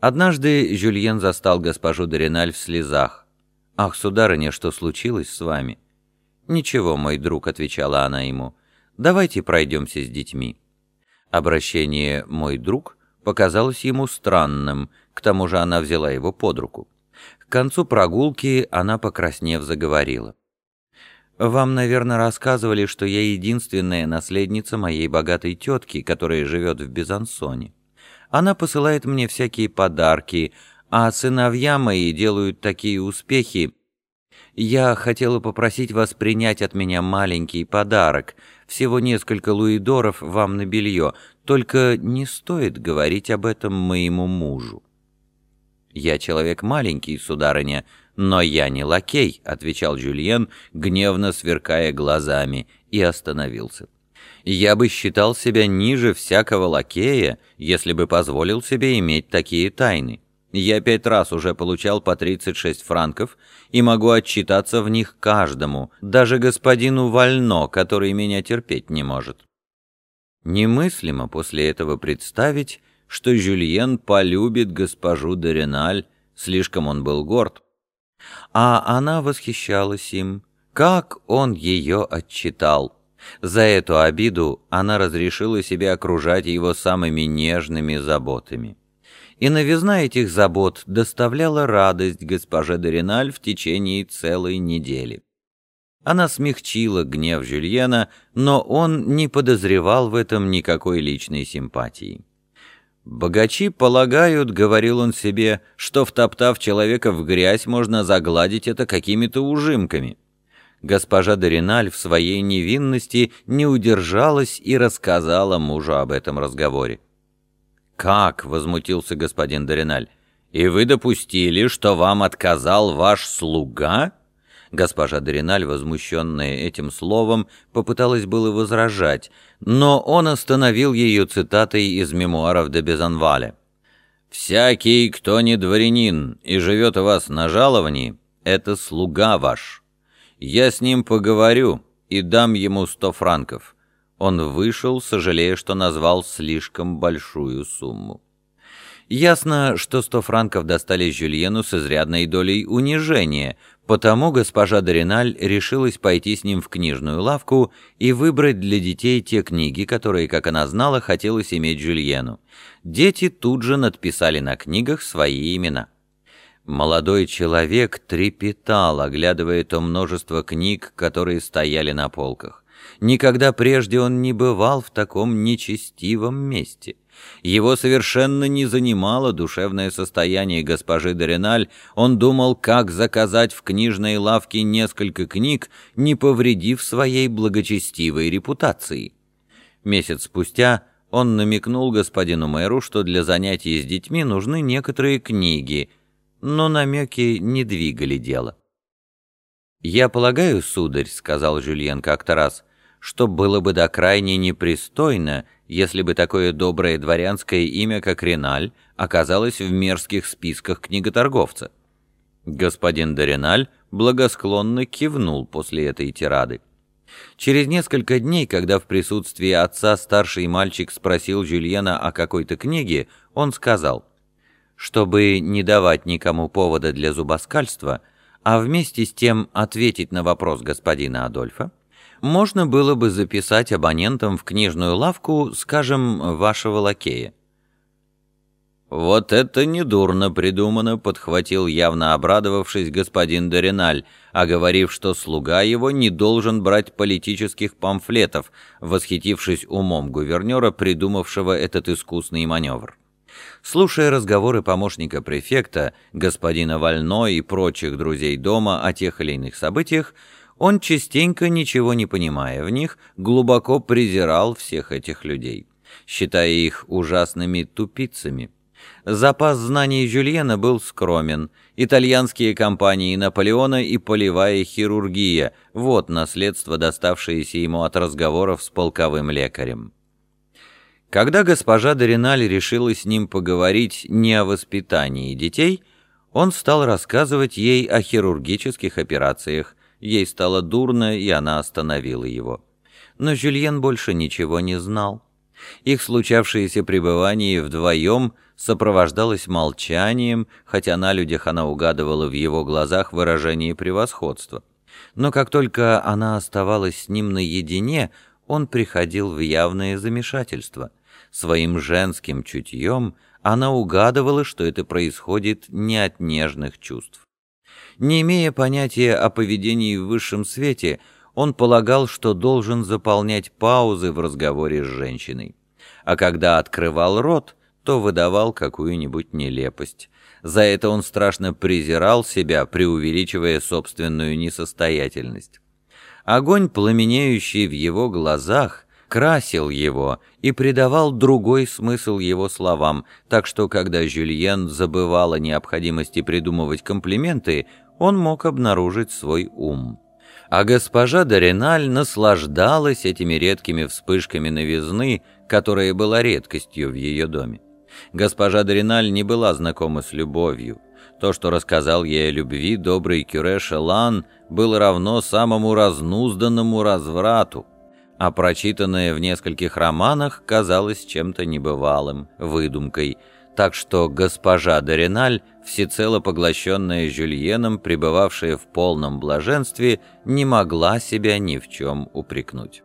Однажды Жюльен застал госпожу Дориналь в слезах. «Ах, сударыня, что случилось с вами?» «Ничего, мой друг», — отвечала она ему, — «давайте пройдемся с детьми». Обращение «мой друг» показалось ему странным, к тому же она взяла его под руку. К концу прогулки она, покраснев, заговорила. «Вам, наверное, рассказывали, что я единственная наследница моей богатой тетки, которая живет в Безансоне. Она посылает мне всякие подарки, а сыновья мои делают такие успехи. Я хотела попросить вас принять от меня маленький подарок, всего несколько луидоров вам на белье, только не стоит говорить об этом моему мужу». «Я человек маленький, сударыня, но я не лакей», — отвечал Жюльен, гневно сверкая глазами, и остановился. Я бы считал себя ниже всякого лакея, если бы позволил себе иметь такие тайны. Я пять раз уже получал по 36 франков и могу отчитаться в них каждому, даже господину Вально, который меня терпеть не может. Немыслимо после этого представить, что Жюльен полюбит госпожу Дориналь, слишком он был горд. А она восхищалась им, как он ее отчитал. За эту обиду она разрешила себе окружать его самыми нежными заботами. И новизна этих забот доставляла радость госпоже Дориналь в течение целой недели. Она смягчила гнев Жюльена, но он не подозревал в этом никакой личной симпатии. «Богачи полагают, — говорил он себе, — что, втоптав человека в грязь, можно загладить это какими-то ужимками госпожа Дориналь в своей невинности не удержалась и рассказала мужу об этом разговоре. «Как?» — возмутился господин Дориналь. «И вы допустили, что вам отказал ваш слуга?» Госпожа Дориналь, возмущенная этим словом, попыталась было возражать, но он остановил ее цитатой из мемуаров де Безанваля. «Всякий, кто не дворянин и живет у вас на жаловании, это слуга ваш». Я с ним поговорю и дам ему сто франков. Он вышел, сожалея, что назвал слишком большую сумму. Ясно, что сто франков достались Жюльену с изрядной долей унижения, потому госпожа Дориналь решилась пойти с ним в книжную лавку и выбрать для детей те книги, которые, как она знала, хотелось иметь Жюльену. Дети тут же надписали на книгах свои имена. Молодой человек трепетал, оглядывая то множество книг, которые стояли на полках. Никогда прежде он не бывал в таком нечестивом месте. Его совершенно не занимало душевное состояние госпожи Дориналь, он думал, как заказать в книжной лавке несколько книг, не повредив своей благочестивой репутации. Месяц спустя он намекнул господину мэру, что для занятий с детьми нужны некоторые книги — но намеки не двигали дело. «Я полагаю, сударь», — сказал Жюльен как-то раз, «что было бы до крайне непристойно, если бы такое доброе дворянское имя, как Реналь, оказалось в мерзких списках книготорговца». Господин Дориналь благосклонно кивнул после этой тирады. Через несколько дней, когда в присутствии отца старший мальчик спросил Жюльена о какой-то книге, он сказал, чтобы не давать никому повода для зубоскальства, а вместе с тем ответить на вопрос господина Адольфа, можно было бы записать абонентам в книжную лавку, скажем, вашего лакея. «Вот это недурно придумано», — подхватил явно обрадовавшись господин Дориналь, оговорив, что слуга его не должен брать политических памфлетов, восхитившись умом гувернера, придумавшего этот искусный маневр. Слушая разговоры помощника префекта, господина Вально и прочих друзей дома о тех или иных событиях, он частенько, ничего не понимая в них, глубоко презирал всех этих людей, считая их ужасными тупицами. Запас знаний Жюльена был скромен. Итальянские компании Наполеона и полевая хирургия – вот наследство, доставшееся ему от разговоров с полковым лекарем. Когда госпожа Дориналь решила с ним поговорить не о воспитании детей, он стал рассказывать ей о хирургических операциях. Ей стало дурно, и она остановила его. Но Жюльен больше ничего не знал. Их случавшееся пребывание вдвоем сопровождалось молчанием, хотя на людях она угадывала в его глазах выражение превосходства. Но как только она оставалась с ним наедине, он приходил в явное замешательство. Своим женским чутьем она угадывала, что это происходит не от нежных чувств. Не имея понятия о поведении в высшем свете, он полагал, что должен заполнять паузы в разговоре с женщиной. А когда открывал рот, то выдавал какую-нибудь нелепость. За это он страшно презирал себя, преувеличивая собственную несостоятельность. Огонь, пламенеющий в его глазах, красил его и придавал другой смысл его словам, так что когда Жюльен забывал о необходимости придумывать комплименты, он мог обнаружить свой ум. А госпожа Дориналь наслаждалась этими редкими вспышками новизны, которая была редкостью в ее доме. Госпожа Дориналь не была знакома с любовью. То, что рассказал ей о любви добрый Кюре Шелан, было равно самому разнузданному разврату, а прочитанное в нескольких романах казалось чем-то небывалым, выдумкой, так что госпожа Дориналь, всецело поглощенная Жюльеном, пребывавшая в полном блаженстве, не могла себя ни в чем упрекнуть.